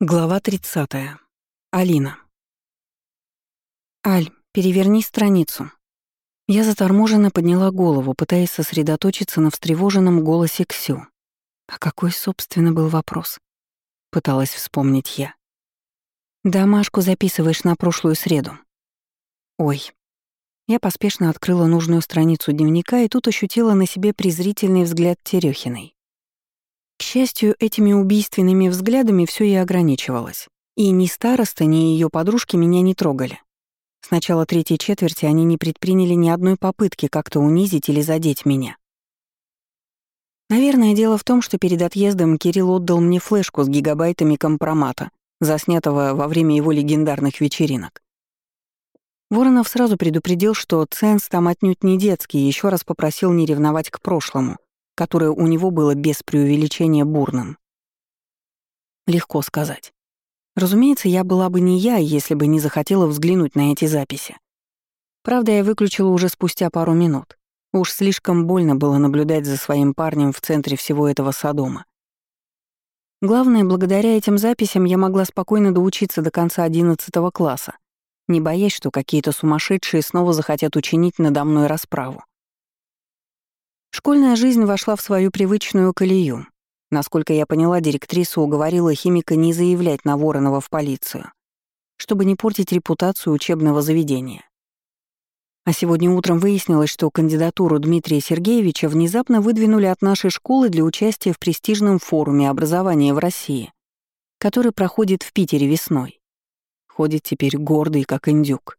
Глава 30. Алина. «Аль, переверни страницу». Я заторможенно подняла голову, пытаясь сосредоточиться на встревоженном голосе Ксю. А какой, собственно, был вопрос? Пыталась вспомнить я. «Домашку записываешь на прошлую среду». «Ой». Я поспешно открыла нужную страницу дневника и тут ощутила на себе презрительный взгляд Терехиной. Счастью, этими убийственными взглядами все и ограничивалось. И ни староста, ни ее подружки меня не трогали. С начала третьей четверти они не предприняли ни одной попытки как-то унизить или задеть меня. Наверное, дело в том, что перед отъездом Кирилл отдал мне флешку с гигабайтами компромата, заснятого во время его легендарных вечеринок. Воронов сразу предупредил, что ценз там отнюдь не детский, и еще раз попросил не ревновать к прошлому — которое у него было без преувеличения бурным. Легко сказать. Разумеется, я была бы не я, если бы не захотела взглянуть на эти записи. Правда, я выключила уже спустя пару минут. Уж слишком больно было наблюдать за своим парнем в центре всего этого Содома. Главное, благодаря этим записям я могла спокойно доучиться до конца 11 класса, не боясь, что какие-то сумасшедшие снова захотят учинить надо мной расправу. Школьная жизнь вошла в свою привычную колею. Насколько я поняла, директриса уговорила химика не заявлять на Воронова в полицию, чтобы не портить репутацию учебного заведения. А сегодня утром выяснилось, что кандидатуру Дмитрия Сергеевича внезапно выдвинули от нашей школы для участия в престижном форуме образования в России, который проходит в Питере весной. Ходит теперь гордый, как индюк.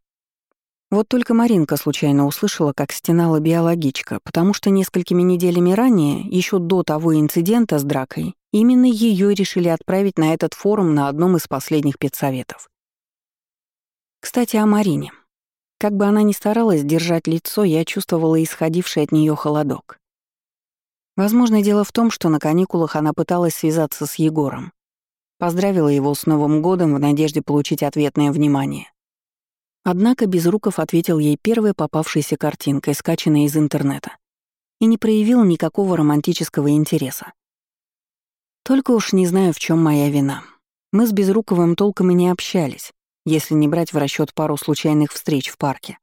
Вот только Маринка случайно услышала, как стенала биологичка, потому что несколькими неделями ранее, еще до того инцидента с дракой, именно ее решили отправить на этот форум на одном из последних педсоветов. Кстати, о Марине. Как бы она ни старалась держать лицо, я чувствовала исходивший от нее холодок. Возможно, дело в том, что на каникулах она пыталась связаться с Егором. Поздравила его с Новым годом в надежде получить ответное внимание. Однако Безруков ответил ей первой попавшейся картинкой, скачанной из интернета, и не проявил никакого романтического интереса. Только уж не знаю, в чем моя вина. Мы с Безруковым толком и не общались, если не брать в расчет пару случайных встреч в парке.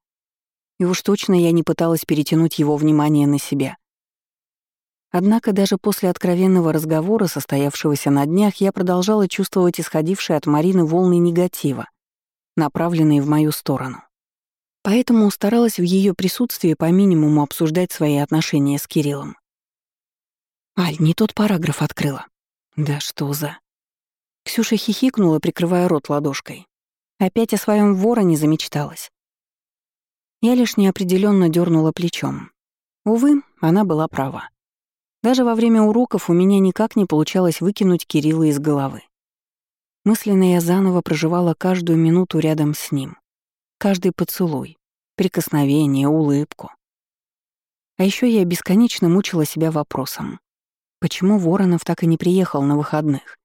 И уж точно я не пыталась перетянуть его внимание на себя. Однако даже после откровенного разговора, состоявшегося на днях, я продолжала чувствовать исходившие от Марины волны негатива, направленные в мою сторону. Поэтому старалась в ее присутствии по минимуму обсуждать свои отношения с Кириллом. Аль, не тот параграф открыла. Да что за... Ксюша хихикнула, прикрывая рот ладошкой. Опять о своем вороне замечталась. Я лишь неопределенно дернула плечом. Увы, она была права. Даже во время уроков у меня никак не получалось выкинуть Кирилла из головы. Мысленно я заново проживала каждую минуту рядом с ним. Каждый поцелуй, прикосновение, улыбку. А еще я бесконечно мучила себя вопросом. Почему Воронов так и не приехал на выходных?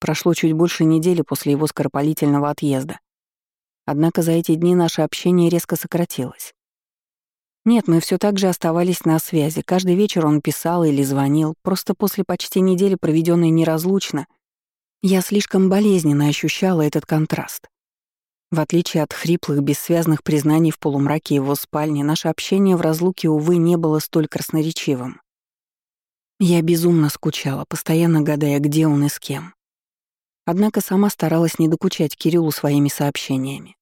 Прошло чуть больше недели после его скоропалительного отъезда. Однако за эти дни наше общение резко сократилось. Нет, мы все так же оставались на связи. Каждый вечер он писал или звонил. Просто после почти недели, проведенной неразлучно, я слишком болезненно ощущала этот контраст. В отличие от хриплых, бессвязных признаний в полумраке его спальни, наше общение в разлуке, увы, не было столь красноречивым. Я безумно скучала, постоянно гадая, где он и с кем. Однако сама старалась не докучать Кириллу своими сообщениями.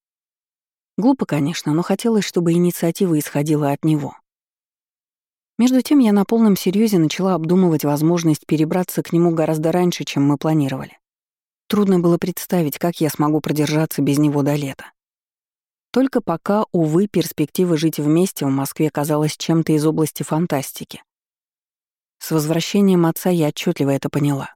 Глупо, конечно, но хотелось, чтобы инициатива исходила от него. Между тем я на полном серьезе начала обдумывать возможность перебраться к нему гораздо раньше, чем мы планировали. Трудно было представить, как я смогу продержаться без него до лета. Только пока, увы, перспектива жить вместе в Москве казалась чем-то из области фантастики. С возвращением отца я отчетливо это поняла.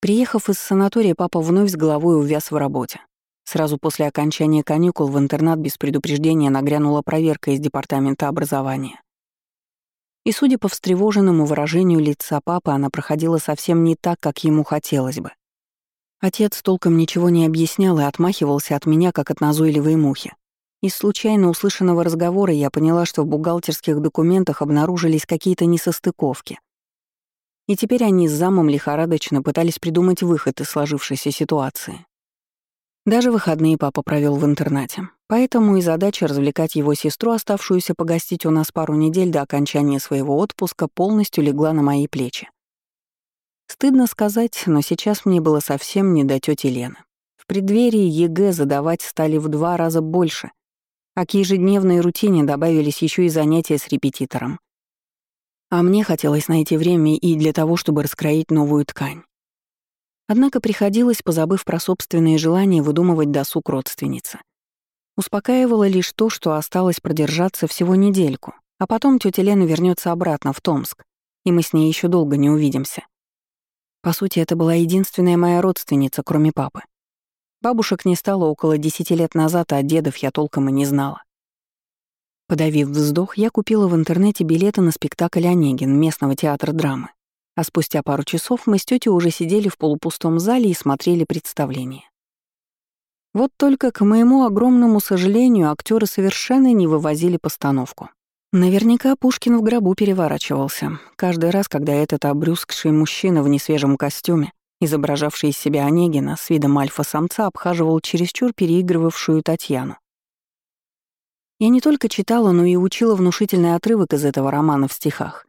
Приехав из санатория, папа вновь с головой увяз в работе. Сразу после окончания каникул в интернат без предупреждения нагрянула проверка из департамента образования. И, судя по встревоженному выражению лица папы, она проходила совсем не так, как ему хотелось бы. Отец толком ничего не объяснял и отмахивался от меня, как от назойливой мухи. Из случайно услышанного разговора я поняла, что в бухгалтерских документах обнаружились какие-то несостыковки. И теперь они с замом лихорадочно пытались придумать выход из сложившейся ситуации. Даже выходные папа провел в интернате, поэтому и задача развлекать его сестру, оставшуюся погостить у нас пару недель до окончания своего отпуска, полностью легла на мои плечи. Стыдно сказать, но сейчас мне было совсем не до тети Лены. В преддверии ЕГЭ задавать стали в два раза больше, а к ежедневной рутине добавились еще и занятия с репетитором. А мне хотелось найти время и для того, чтобы раскроить новую ткань. Однако приходилось, позабыв про собственные желания, выдумывать досуг родственницы. Успокаивало лишь то, что осталось продержаться всего недельку, а потом тетя Лена вернется обратно в Томск, и мы с ней еще долго не увидимся. По сути, это была единственная моя родственница, кроме папы. Бабушек не стало около десяти лет назад, а дедов я толком и не знала. Подавив вздох, я купила в интернете билеты на спектакль «Онегин» местного театра драмы. А спустя пару часов мы с тетей уже сидели в полупустом зале и смотрели представление. Вот только, к моему огромному сожалению, актеры совершенно не вывозили постановку. Наверняка Пушкин в гробу переворачивался. Каждый раз, когда этот обрюзгший мужчина в несвежем костюме, изображавший из себя Онегина с видом альфа-самца, обхаживал чересчур переигрывавшую Татьяну. Я не только читала, но и учила внушительный отрывок из этого романа в стихах.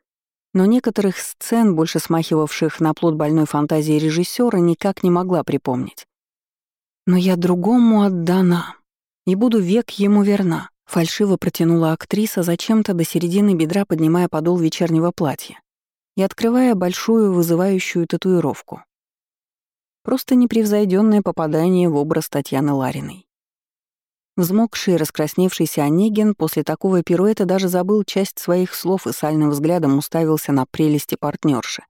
Но некоторых сцен, больше смахивавших на плод больной фантазии режиссера, никак не могла припомнить. «Но я другому отдана, и буду век ему верна», — фальшиво протянула актриса, зачем-то до середины бедра поднимая подол вечернего платья и открывая большую вызывающую татуировку. Просто непревзойденное попадание в образ Татьяны Лариной. Взмокший и раскрасневшийся Онегин после такого пируэта даже забыл часть своих слов и сальным взглядом уставился на прелести партнерши.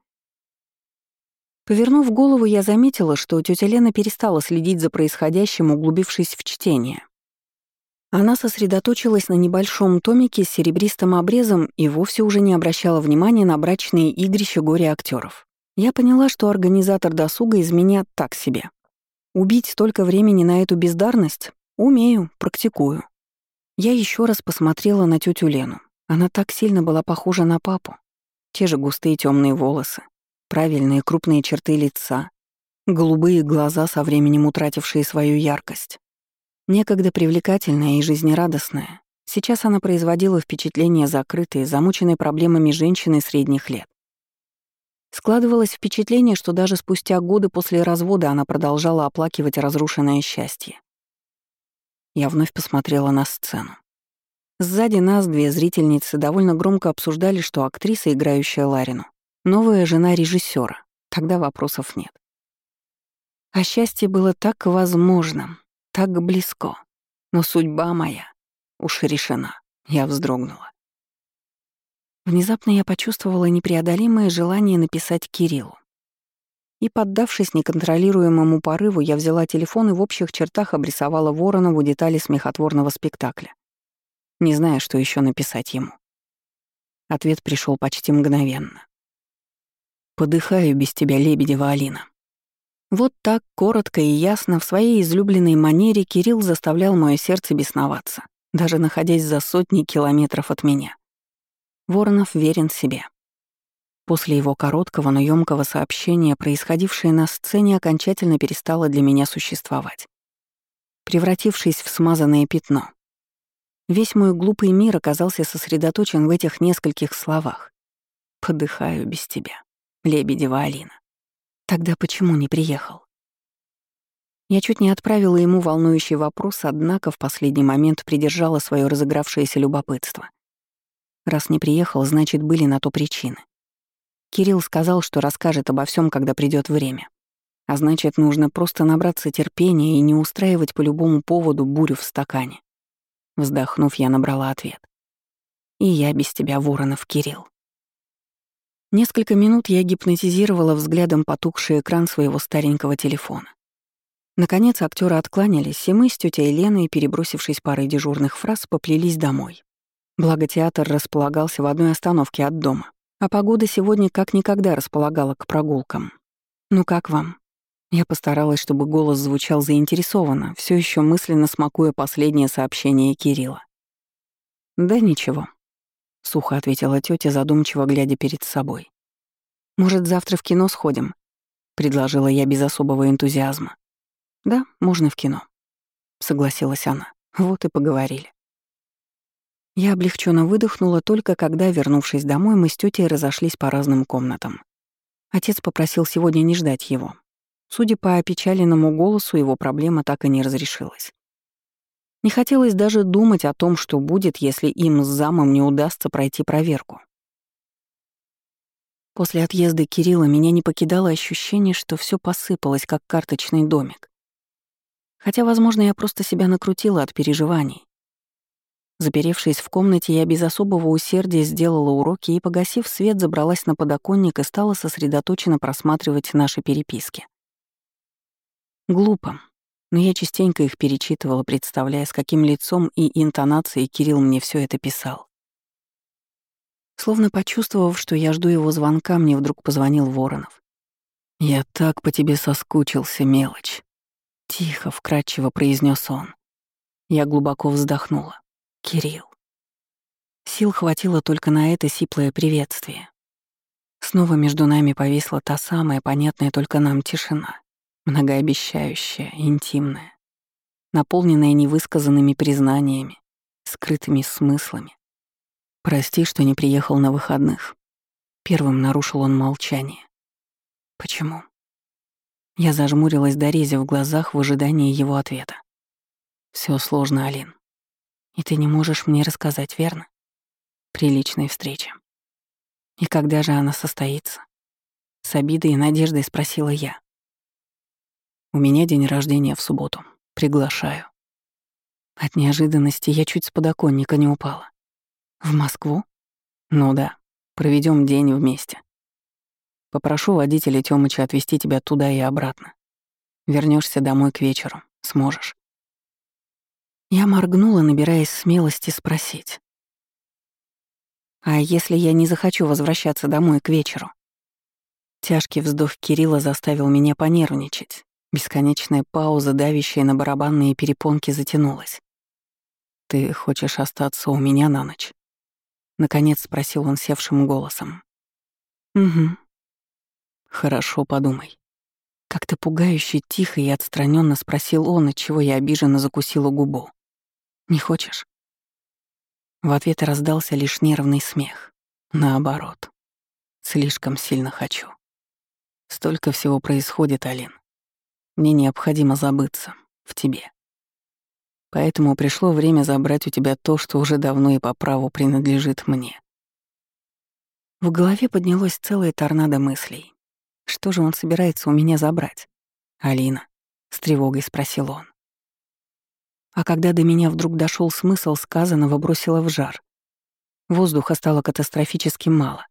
Повернув голову, я заметила, что тетя Лена перестала следить за происходящим, углубившись в чтение. Она сосредоточилась на небольшом томике с серебристым обрезом и вовсе уже не обращала внимания на брачные игрища горе актеров. Я поняла, что организатор досуга из меня так себе. Убить столько времени на эту бездарность Умею, практикую. Я еще раз посмотрела на тетю Лену. Она так сильно была похожа на папу. Те же густые темные волосы, правильные крупные черты лица, голубые глаза, со временем утратившие свою яркость. Некогда привлекательная и жизнерадостная, сейчас она производила впечатление закрытой, замученной проблемами женщины средних лет. Складывалось впечатление, что даже спустя годы после развода она продолжала оплакивать разрушенное счастье. Я вновь посмотрела на сцену. Сзади нас две зрительницы довольно громко обсуждали, что актриса, играющая Ларину, новая жена режиссера. Тогда вопросов нет. А счастье было так возможным, так близко. Но судьба моя уж решена. Я вздрогнула. Внезапно я почувствовала непреодолимое желание написать Кириллу. И, поддавшись неконтролируемому порыву, я взяла телефон и в общих чертах обрисовала Воронову детали смехотворного спектакля, не зная, что еще написать ему. Ответ пришел почти мгновенно. «Подыхаю без тебя, Лебедева Алина». Вот так, коротко и ясно, в своей излюбленной манере Кирилл заставлял мое сердце бесноваться, даже находясь за сотни километров от меня. Воронов верен себе. После его короткого, но ёмкого сообщения происходившее на сцене окончательно перестало для меня существовать, превратившись в смазанное пятно. Весь мой глупый мир оказался сосредоточен в этих нескольких словах. «Подыхаю без тебя, Лебедева Алина». Тогда почему не приехал? Я чуть не отправила ему волнующий вопрос, однако в последний момент придержала свое разыгравшееся любопытство. Раз не приехал, значит, были на то причины. Кирилл сказал, что расскажет обо всем, когда придет время. А значит, нужно просто набраться терпения и не устраивать по любому поводу бурю в стакане. Вздохнув, я набрала ответ. «И я без тебя, Воронов, Кирилл». Несколько минут я гипнотизировала взглядом потухший экран своего старенького телефона. Наконец актеры откланялись, и мы с тетей Леной, перебросившись парой дежурных фраз, поплелись домой. Благо театр располагался в одной остановке от дома. А погода сегодня как никогда располагала к прогулкам. «Ну как вам?» Я постаралась, чтобы голос звучал заинтересованно, все еще мысленно смакуя последнее сообщение Кирилла. «Да ничего», — сухо ответила тетя, задумчиво глядя перед собой. «Может, завтра в кино сходим?» — предложила я без особого энтузиазма. «Да, можно в кино», — согласилась она. Вот и поговорили. Я облегченно выдохнула только когда, вернувшись домой, мы с тетей разошлись по разным комнатам. Отец попросил сегодня не ждать его. Судя по опечаленному голосу, его проблема так и не разрешилась. Не хотелось даже думать о том, что будет, если им с замом не удастся пройти проверку. После отъезда Кирилла меня не покидало ощущение, что все посыпалось, как карточный домик. Хотя, возможно, я просто себя накрутила от переживаний. Заперевшись в комнате, я без особого усердия сделала уроки и, погасив свет, забралась на подоконник и стала сосредоточенно просматривать наши переписки. Глупо, но я частенько их перечитывала, представляя, с каким лицом и интонацией Кирилл мне все это писал. Словно почувствовав, что я жду его звонка, мне вдруг позвонил Воронов. «Я так по тебе соскучился, мелочь», — тихо, вкрадчиво произнес он. Я глубоко вздохнула. Кирилл. Сил хватило только на это сиплое приветствие. Снова между нами повисла та самая, понятная только нам тишина, многообещающая, интимная, наполненная невысказанными признаниями, скрытыми смыслами. «Прости, что не приехал на выходных». Первым нарушил он молчание. «Почему?» Я зажмурилась до рези в глазах в ожидании его ответа. Все сложно, Алин. И ты не можешь мне рассказать, верно? При личной встрече. И когда же она состоится? С обидой и надеждой спросила я. У меня день рождения в субботу. Приглашаю. От неожиданности я чуть с подоконника не упала. В Москву? Ну да. Проведем день вместе. Попрошу водителя Тёмыча отвезти тебя туда и обратно. Вернешься домой к вечеру. Сможешь. Я моргнула, набираясь смелости спросить. «А если я не захочу возвращаться домой к вечеру?» Тяжкий вздох Кирилла заставил меня понервничать. Бесконечная пауза, давящая на барабанные перепонки, затянулась. «Ты хочешь остаться у меня на ночь?» Наконец спросил он севшим голосом. «Угу». «Хорошо, подумай». Как-то пугающе тихо и отстраненно спросил он, от чего я обиженно закусила губу. Не хочешь?» В ответ раздался лишь нервный смех. Наоборот. Слишком сильно хочу. Столько всего происходит, Алин. Мне необходимо забыться в тебе. Поэтому пришло время забрать у тебя то, что уже давно и по праву принадлежит мне. В голове поднялось целое торнадо мыслей. Что же он собирается у меня забрать? «Алина», — с тревогой спросил он. А когда до меня вдруг дошел смысл сказанного, бросило в жар. Воздуха стало катастрофически мало.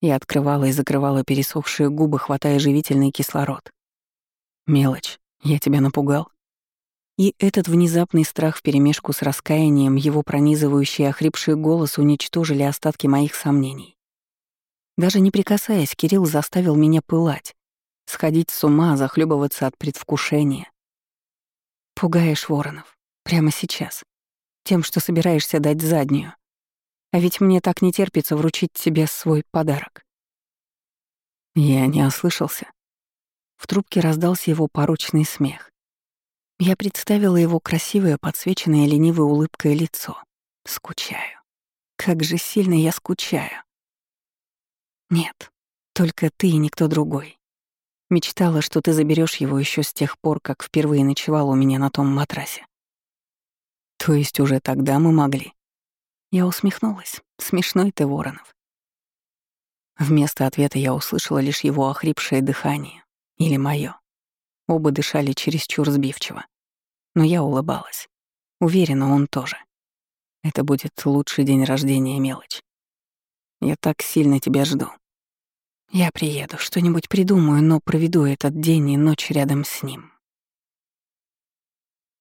Я открывала и закрывала пересохшие губы, хватая живительный кислород. «Мелочь, я тебя напугал?» И этот внезапный страх вперемешку с раскаянием, его пронизывающий охрипший голос уничтожили остатки моих сомнений. Даже не прикасаясь, Кирилл заставил меня пылать, сходить с ума, захлебываться от предвкушения. Пугаешь воронов. Прямо сейчас. Тем, что собираешься дать заднюю. А ведь мне так не терпится вручить тебе свой подарок. Я не ослышался. В трубке раздался его порочный смех. Я представила его красивое, подсвеченное ленивой улыбкой лицо. Скучаю. Как же сильно я скучаю. Нет, только ты и никто другой. Мечтала, что ты заберешь его еще с тех пор, как впервые ночевал у меня на том матрасе. То есть уже тогда мы могли. Я усмехнулась. Смешной ты, Воронов. Вместо ответа я услышала лишь его охрипшее дыхание. Или моё. Оба дышали чересчур сбивчиво. Но я улыбалась. Уверена, он тоже. Это будет лучший день рождения, мелочь. Я так сильно тебя жду. Я приеду, что-нибудь придумаю, но проведу этот день и ночь рядом с ним.